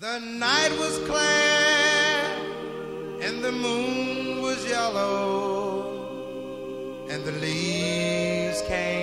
The night was clear and the moon was yellow and the leaves came